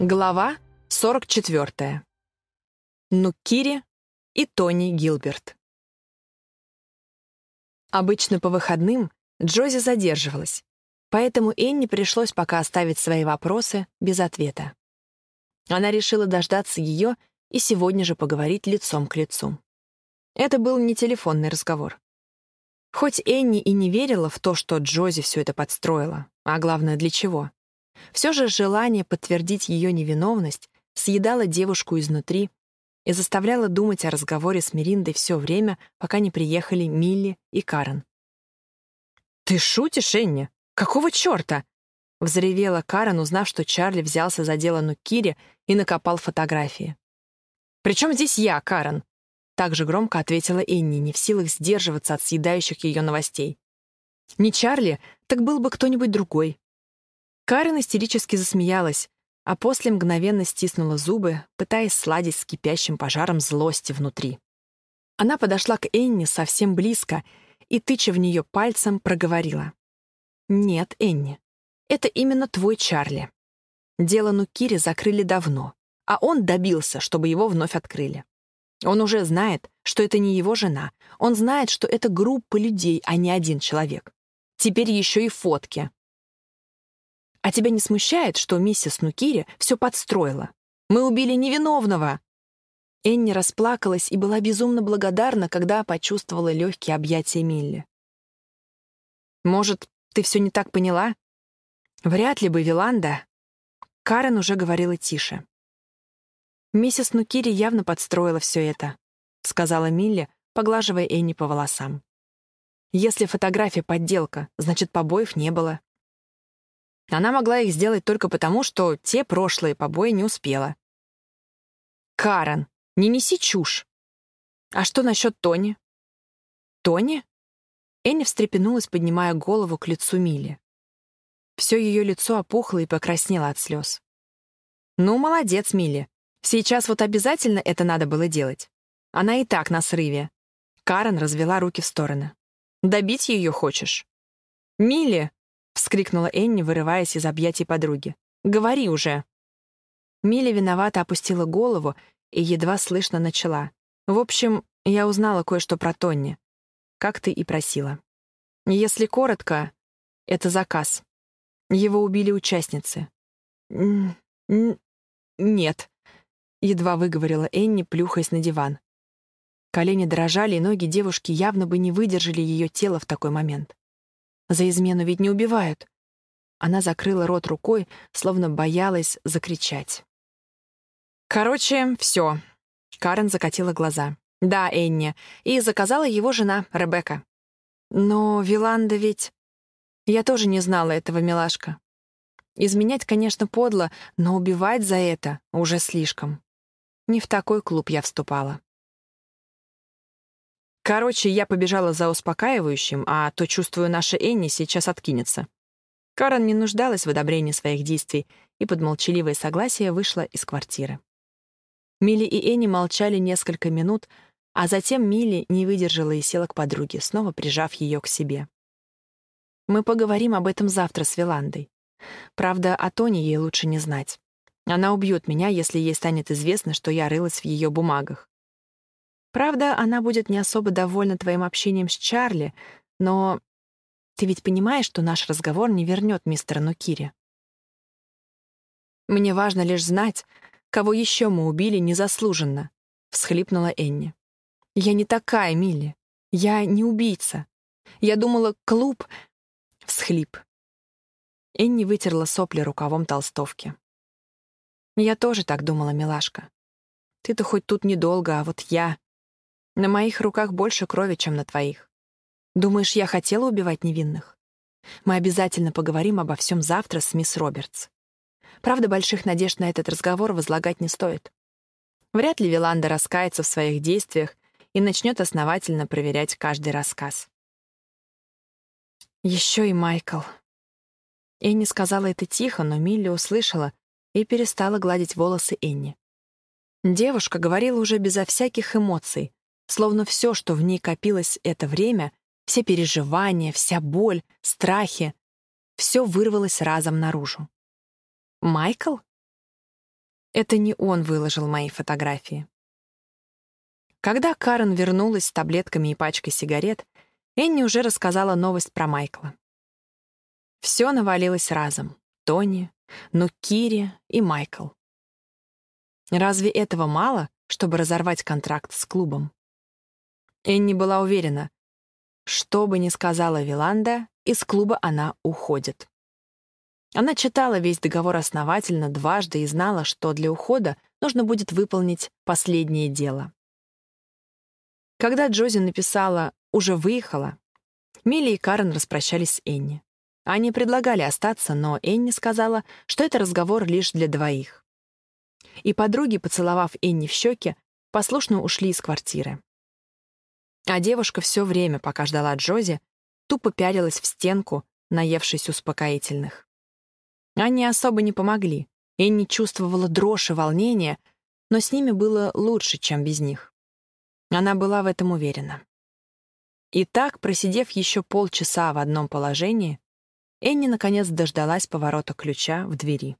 Глава 44. Нуккири и Тони Гилберт. Обычно по выходным Джози задерживалась, поэтому Энни пришлось пока оставить свои вопросы без ответа. Она решила дождаться ее и сегодня же поговорить лицом к лицу. Это был не телефонный разговор. Хоть Энни и не верила в то, что Джози все это подстроила, а главное, для чего — все же желание подтвердить ее невиновность съедало девушку изнутри и заставляло думать о разговоре с Мириндой все время, пока не приехали Милли и Карен. «Ты шутишь, Энни? Какого черта?» — взревела Карен, узнав, что Чарли взялся за дело Нукири и накопал фотографии. «При чем здесь я, Карен?» Так же громко ответила Энни, не в силах сдерживаться от съедающих ее новостей. «Не Чарли, так был бы кто-нибудь другой. Карен истерически засмеялась, а после мгновенно стиснула зубы, пытаясь сладить с кипящим пожаром злости внутри. Она подошла к Энни совсем близко и, тыча в нее пальцем, проговорила. «Нет, Энни, это именно твой Чарли. Дело Нукири закрыли давно, а он добился, чтобы его вновь открыли. Он уже знает, что это не его жена. Он знает, что это группа людей, а не один человек. Теперь еще и фотки. А тебя не смущает, что миссис Нукири все подстроила? Мы убили невиновного!» Энни расплакалась и была безумно благодарна, когда почувствовала легкие объятия Милли. «Может, ты все не так поняла?» «Вряд ли бы, Виланда...» Карен уже говорила тише. «Миссис Нукири явно подстроила все это», — сказала Милли, поглаживая Энни по волосам. «Если фотография подделка, значит, побоев не было. Она могла их сделать только потому, что те прошлые побои не успела. «Карен, не неси чушь!» «А что насчет Тони?» «Тони?» Энни встрепенулась, поднимая голову к лицу Мили. Все ее лицо опухло и покраснело от слез. «Ну, молодец, Милли. Сейчас вот обязательно это надо было делать. Она и так на срыве». Карен развела руки в стороны. «Добить ее хочешь?» «Милли!» Вскрикнула Энни, вырываясь из объятий подруги. «Говори уже!» Миля виновато опустила голову и едва слышно начала. «В общем, я узнала кое-что про Тонни. Как ты и просила. Если коротко, это заказ. Его убили участницы». «Нет», — едва выговорила Энни, плюхаясь на диван. Колени дрожали, и ноги девушки явно бы не выдержали ее тело в такой момент. За измену ведь не убивают. Она закрыла рот рукой, словно боялась закричать. Короче, все. Карен закатила глаза. Да, Энни. И заказала его жена, Ребекка. Но Виланда ведь... Я тоже не знала этого, милашка. Изменять, конечно, подло, но убивать за это уже слишком. Не в такой клуб я вступала. Короче, я побежала за успокаивающим, а то, чувствую, наша Энни сейчас откинется. Карен не нуждалась в одобрении своих действий и под молчаливое согласие вышла из квартиры. Милли и Энни молчали несколько минут, а затем Милли не выдержала и села к подруге, снова прижав ее к себе. «Мы поговорим об этом завтра с Виландой. Правда, о Тоне ей лучше не знать. Она убьет меня, если ей станет известно, что я рылась в ее бумагах. Правда, она будет не особо довольна твоим общением с Чарли, но ты ведь понимаешь, что наш разговор не вернет мистера Нукири. Мне важно лишь знать, кого еще мы убили незаслуженно, — всхлипнула Энни. Я не такая, Милли. Я не убийца. Я думала, клуб... Всхлип. Энни вытерла сопли рукавом толстовки. Я тоже так думала, милашка. Ты-то хоть тут недолго, а вот я... На моих руках больше крови, чем на твоих. Думаешь, я хотела убивать невинных? Мы обязательно поговорим обо всем завтра с мисс Робертс. Правда, больших надежд на этот разговор возлагать не стоит. Вряд ли Виланда раскается в своих действиях и начнет основательно проверять каждый рассказ. Еще и Майкл. Энни сказала это тихо, но Милли услышала и перестала гладить волосы Энни. Девушка говорила уже безо всяких эмоций, Словно все, что в ней копилось это время, все переживания, вся боль, страхи, все вырвалось разом наружу. «Майкл?» Это не он выложил мои фотографии. Когда Карен вернулась с таблетками и пачкой сигарет, Энни уже рассказала новость про Майкла. Все навалилось разом. Тони, ну Кири и Майкл. Разве этого мало, чтобы разорвать контракт с клубом? Энни была уверена, что бы ни сказала Виланда, из клуба она уходит. Она читала весь договор основательно дважды и знала, что для ухода нужно будет выполнить последнее дело. Когда Джози написала «уже выехала», Милли и Карен распрощались с Энни. Они предлагали остаться, но Энни сказала, что это разговор лишь для двоих. И подруги, поцеловав Энни в щеки, послушно ушли из квартиры. А девушка все время, пока ждала Джози, тупо пялилась в стенку, наевшись успокоительных. Они особо не помогли. Энни чувствовала дрожь и волнение, но с ними было лучше, чем без них. Она была в этом уверена. И так, просидев еще полчаса в одном положении, Энни наконец дождалась поворота ключа в двери.